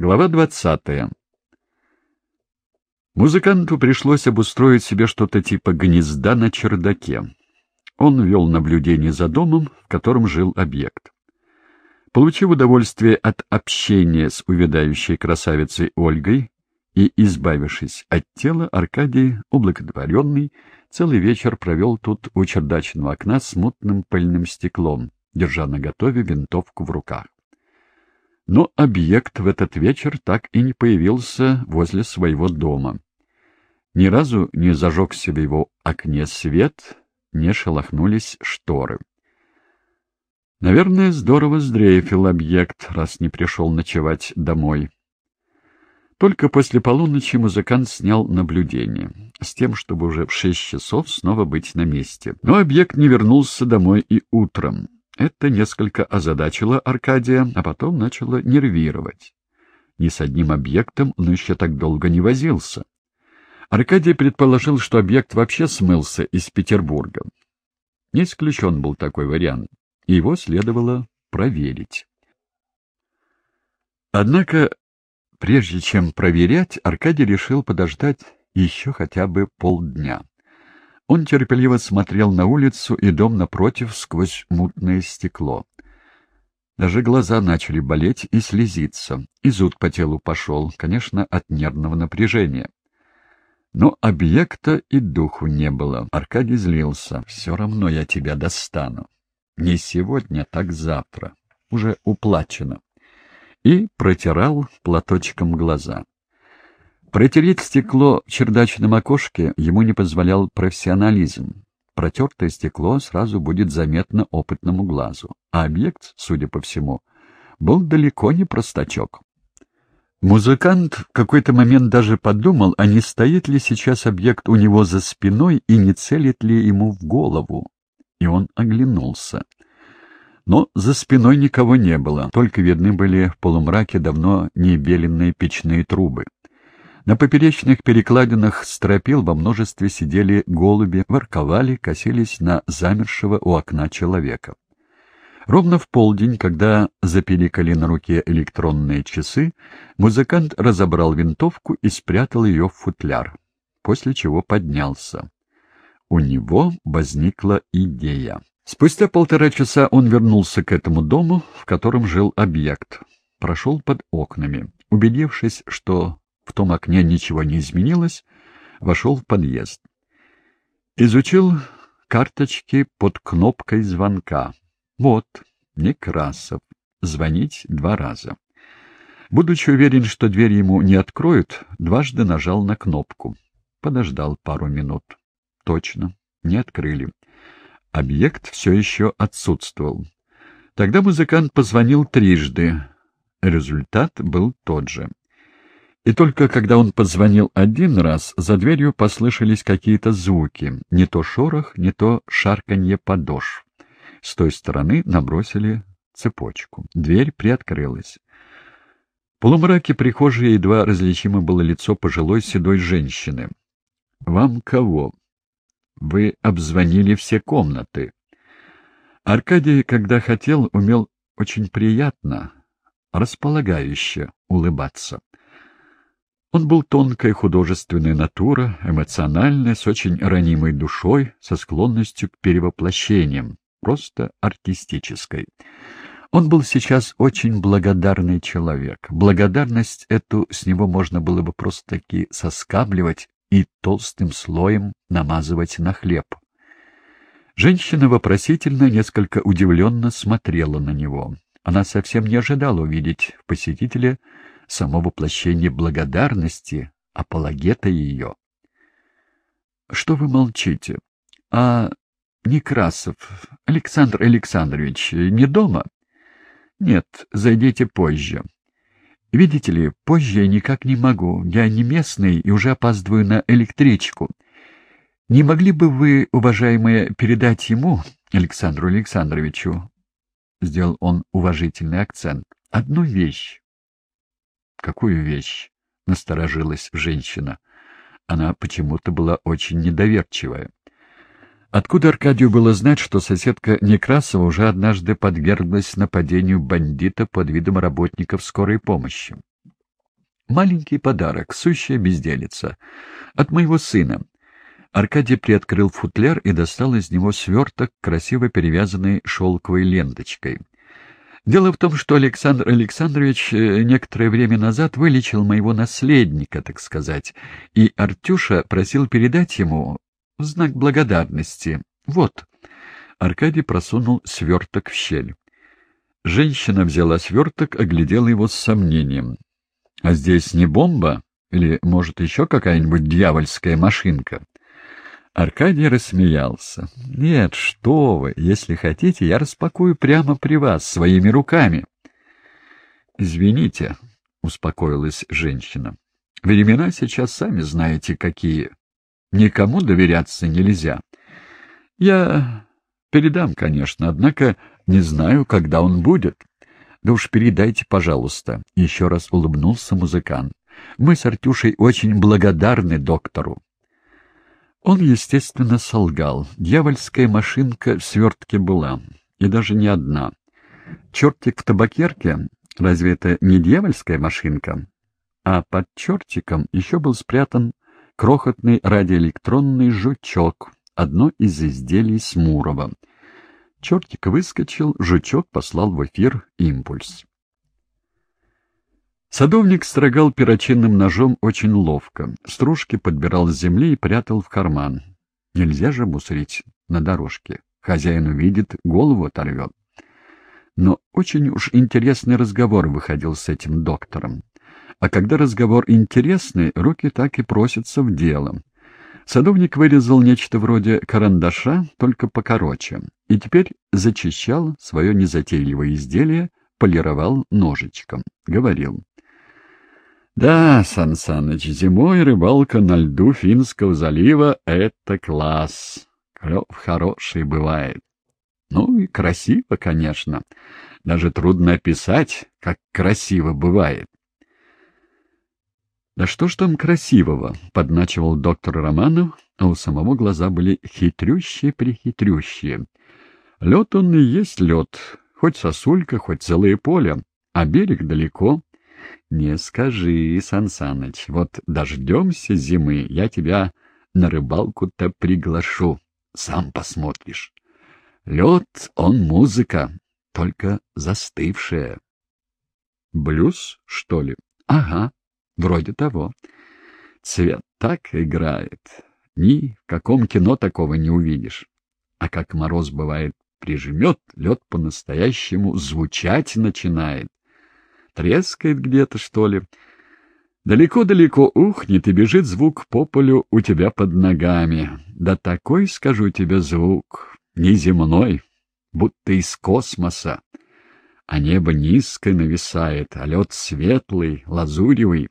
Глава двадцатая. Музыканту пришлось обустроить себе что-то типа гнезда на чердаке. Он вел наблюдение за домом, в котором жил объект. Получив удовольствие от общения с увядающей красавицей Ольгой и избавившись от тела, Аркадий, ублаготворенный, целый вечер провел тут у чердачного окна с мутным пыльным стеклом, держа наготове винтовку в руках. Но объект в этот вечер так и не появился возле своего дома. Ни разу не зажегся в его окне свет, не шелохнулись шторы. Наверное, здорово сдрейфил объект, раз не пришел ночевать домой. Только после полуночи музыкант снял наблюдение, с тем, чтобы уже в шесть часов снова быть на месте. Но объект не вернулся домой и утром. Это несколько озадачило Аркадия, а потом начало нервировать. Ни с одним объектом он еще так долго не возился. Аркадий предположил, что объект вообще смылся из Петербурга. Не исключен был такой вариант, и его следовало проверить. Однако, прежде чем проверять, Аркадий решил подождать еще хотя бы полдня. Он терпеливо смотрел на улицу и дом напротив сквозь мутное стекло. Даже глаза начали болеть и слезиться, и зуд по телу пошел, конечно, от нервного напряжения. Но объекта и духу не было. Аркадий злился. «Все равно я тебя достану. Не сегодня, так завтра. Уже уплачено». И протирал платочком глаза. Протереть стекло в чердачном окошке ему не позволял профессионализм. Протертое стекло сразу будет заметно опытному глазу, а объект, судя по всему, был далеко не простачок. Музыкант в какой-то момент даже подумал, а не стоит ли сейчас объект у него за спиной и не целит ли ему в голову. И он оглянулся. Но за спиной никого не было, только видны были в полумраке давно небеленные печные трубы. На поперечных перекладинах стропил во множестве сидели голуби, ворковали, косились на замершего у окна человека. Ровно в полдень, когда запиликали на руке электронные часы, музыкант разобрал винтовку и спрятал ее в футляр, после чего поднялся. У него возникла идея. Спустя полтора часа он вернулся к этому дому, в котором жил объект. Прошел под окнами. Убедившись, что в том окне ничего не изменилось, вошел в подъезд. Изучил карточки под кнопкой звонка. Вот, Некрасов. Звонить два раза. Будучи уверен, что дверь ему не откроют, дважды нажал на кнопку. Подождал пару минут. Точно, не открыли. Объект все еще отсутствовал. Тогда музыкант позвонил трижды. Результат был тот же. И только когда он позвонил один раз, за дверью послышались какие-то звуки, не то шорох, не то шарканье подошв. С той стороны набросили цепочку. Дверь приоткрылась. В полумраке прихожей едва различимо было лицо пожилой седой женщины. «Вам кого?» «Вы обзвонили все комнаты». Аркадий, когда хотел, умел очень приятно, располагающе улыбаться. Он был тонкой художественной натура, эмоциональной, с очень ранимой душой, со склонностью к перевоплощениям, просто артистической. Он был сейчас очень благодарный человек. Благодарность эту с него можно было бы просто-таки соскабливать и толстым слоем намазывать на хлеб. Женщина вопросительно, несколько удивленно смотрела на него. Она совсем не ожидала увидеть в посетителе само воплощение благодарности, апологета ее. — Что вы молчите? — А Некрасов, Александр Александрович, не дома? — Нет, зайдите позже. Видите ли, позже я никак не могу. Я не местный и уже опаздываю на электричку. Не могли бы вы, уважаемые, передать ему, Александру Александровичу, — сделал он уважительный акцент, — одну вещь? «Какую вещь?» — насторожилась женщина. Она почему-то была очень недоверчивая. Откуда Аркадию было знать, что соседка Некрасова уже однажды подверглась нападению бандита под видом работников скорой помощи? Маленький подарок, сущая безделица. От моего сына. Аркадий приоткрыл футляр и достал из него сверток, красиво перевязанный шелковой ленточкой. Дело в том, что Александр Александрович э, некоторое время назад вылечил моего наследника, так сказать, и Артюша просил передать ему в знак благодарности. Вот. Аркадий просунул сверток в щель. Женщина взяла сверток, оглядела его с сомнением. — А здесь не бомба? Или, может, еще какая-нибудь дьявольская машинка? Аркадий рассмеялся. — Нет, что вы, если хотите, я распакую прямо при вас, своими руками. — Извините, — успокоилась женщина. — Времена сейчас сами знаете какие. Никому доверяться нельзя. Я передам, конечно, однако не знаю, когда он будет. Да уж передайте, пожалуйста, — еще раз улыбнулся музыкант. Мы с Артюшей очень благодарны доктору. Он, естественно, солгал. Дьявольская машинка в свертке была, и даже не одна. Чертик в табакерке, разве это не дьявольская машинка? А под чертиком еще был спрятан крохотный радиоэлектронный жучок, одно из изделий Смурова. Чертик выскочил, жучок послал в эфир импульс. Садовник строгал перочинным ножом очень ловко. Стружки подбирал с земли и прятал в карман. Нельзя же мусорить на дорожке. Хозяин увидит, голову оторвет. Но очень уж интересный разговор выходил с этим доктором. А когда разговор интересный, руки так и просятся в дело. Садовник вырезал нечто вроде карандаша, только покороче, и теперь зачищал свое незатейливое изделие, полировал ножичком. Говорил. Да, Сан Саныч, зимой рыбалка на льду Финского залива — это класс. Клев хороший бывает. Ну и красиво, конечно. Даже трудно описать, как красиво бывает. «Да что ж там красивого?» — подначивал доктор Романов, а у самого глаза были хитрющие-прихитрющие. Лед он и есть лед, хоть сосулька, хоть целое поле, а берег далеко. Не скажи, Сансаныч, вот дождемся зимы, я тебя на рыбалку-то приглашу, сам посмотришь. Лед, он музыка, только застывшая. Блюз, что ли? Ага, вроде того. Цвет так играет. Ни в каком кино такого не увидишь. А как мороз бывает прижмет, лед по-настоящему звучать начинает. Трескает где-то, что ли. Далеко-далеко ухнет и бежит звук по полю у тебя под ногами. Да такой, скажу тебе, звук, неземной, будто из космоса. А небо низко нависает, а лед светлый, лазуревый,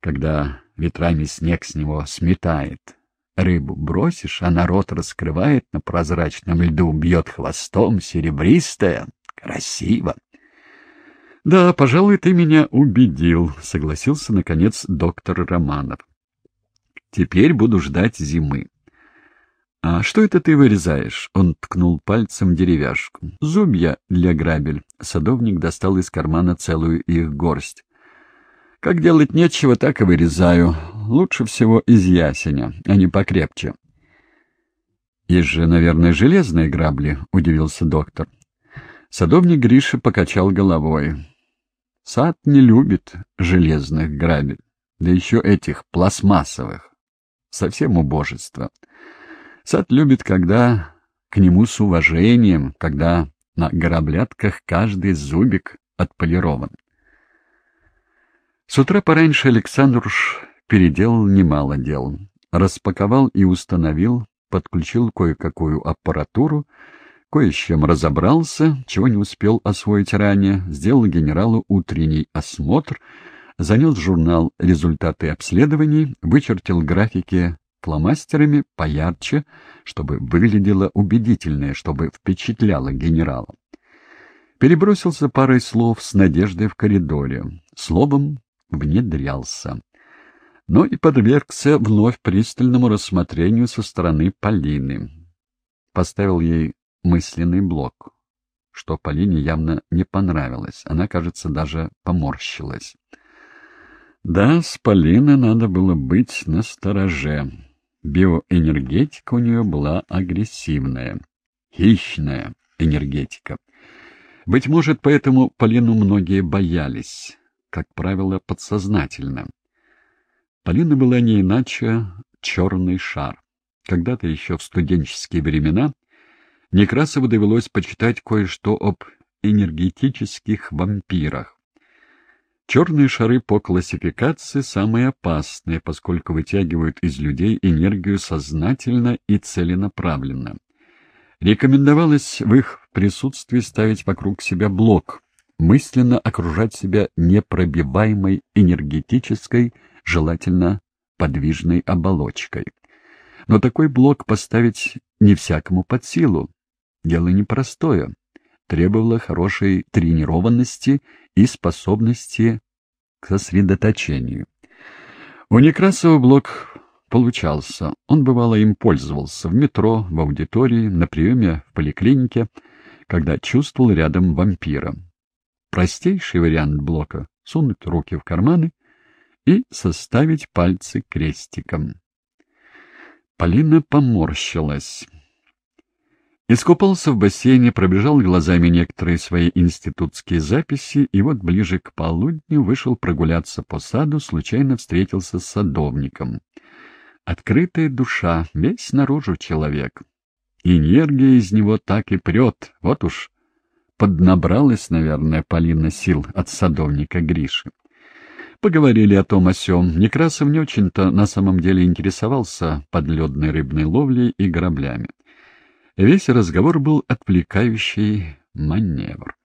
когда ветрами снег с него сметает. Рыбу бросишь, а народ раскрывает на прозрачном льду, бьет хвостом, серебристая, красиво. — Да, пожалуй, ты меня убедил, — согласился, наконец, доктор Романов. — Теперь буду ждать зимы. — А что это ты вырезаешь? — он ткнул пальцем деревяшку. — Зубья для грабель. Садовник достал из кармана целую их горсть. — Как делать нечего, так и вырезаю. Лучше всего из ясеня, а не покрепче. — Есть же, наверное, железные грабли, — удивился доктор. Садовник Гриша покачал головой. Сад не любит железных грабель, да еще этих пластмассовых. Совсем убожество. Сад любит, когда к нему с уважением, когда на граблятках каждый зубик отполирован. С утра пораньше Александр уж переделал немало дел. Распаковал и установил, подключил кое-какую аппаратуру, кое с чем разобрался, чего не успел освоить ранее, сделал генералу утренний осмотр, занес журнал результаты обследований, вычертил графики фломастерами поярче, чтобы выглядело убедительнее, чтобы впечатляло генерала. Перебросился парой слов с надеждой в коридоре, словом внедрялся. Но и подвергся вновь пристальному рассмотрению со стороны Полины. Поставил ей мысленный блок, что Полине явно не понравилось. Она, кажется, даже поморщилась. Да, с Полиной надо было быть настороже. Биоэнергетика у нее была агрессивная, хищная энергетика. Быть может, поэтому Полину многие боялись, как правило, подсознательно. Полина была не иначе черный шар. Когда-то еще в студенческие времена Некрасову довелось почитать кое-что об энергетических вампирах. Черные шары по классификации самые опасные, поскольку вытягивают из людей энергию сознательно и целенаправленно. Рекомендовалось в их присутствии ставить вокруг себя блок, мысленно окружать себя непробиваемой энергетической, желательно подвижной оболочкой. Но такой блок поставить не всякому под силу. Дело непростое требовало хорошей тренированности и способности к сосредоточению. У Некрасова блок получался. Он, бывало, им пользовался в метро, в аудитории, на приеме в поликлинике, когда чувствовал рядом вампира. Простейший вариант блока — сунуть руки в карманы и составить пальцы крестиком. Полина поморщилась. Искупался в бассейне, пробежал глазами некоторые свои институтские записи, и вот ближе к полудню вышел прогуляться по саду, случайно встретился с садовником. Открытая душа, весь наружу человек. Энергия из него так и прет, вот уж поднабралась, наверное, Полина сил от садовника Гриши. Поговорили о том о сём. Некрасов не очень-то на самом деле интересовался подледной рыбной ловлей и граблями. Весь разговор был отвлекающий маневр.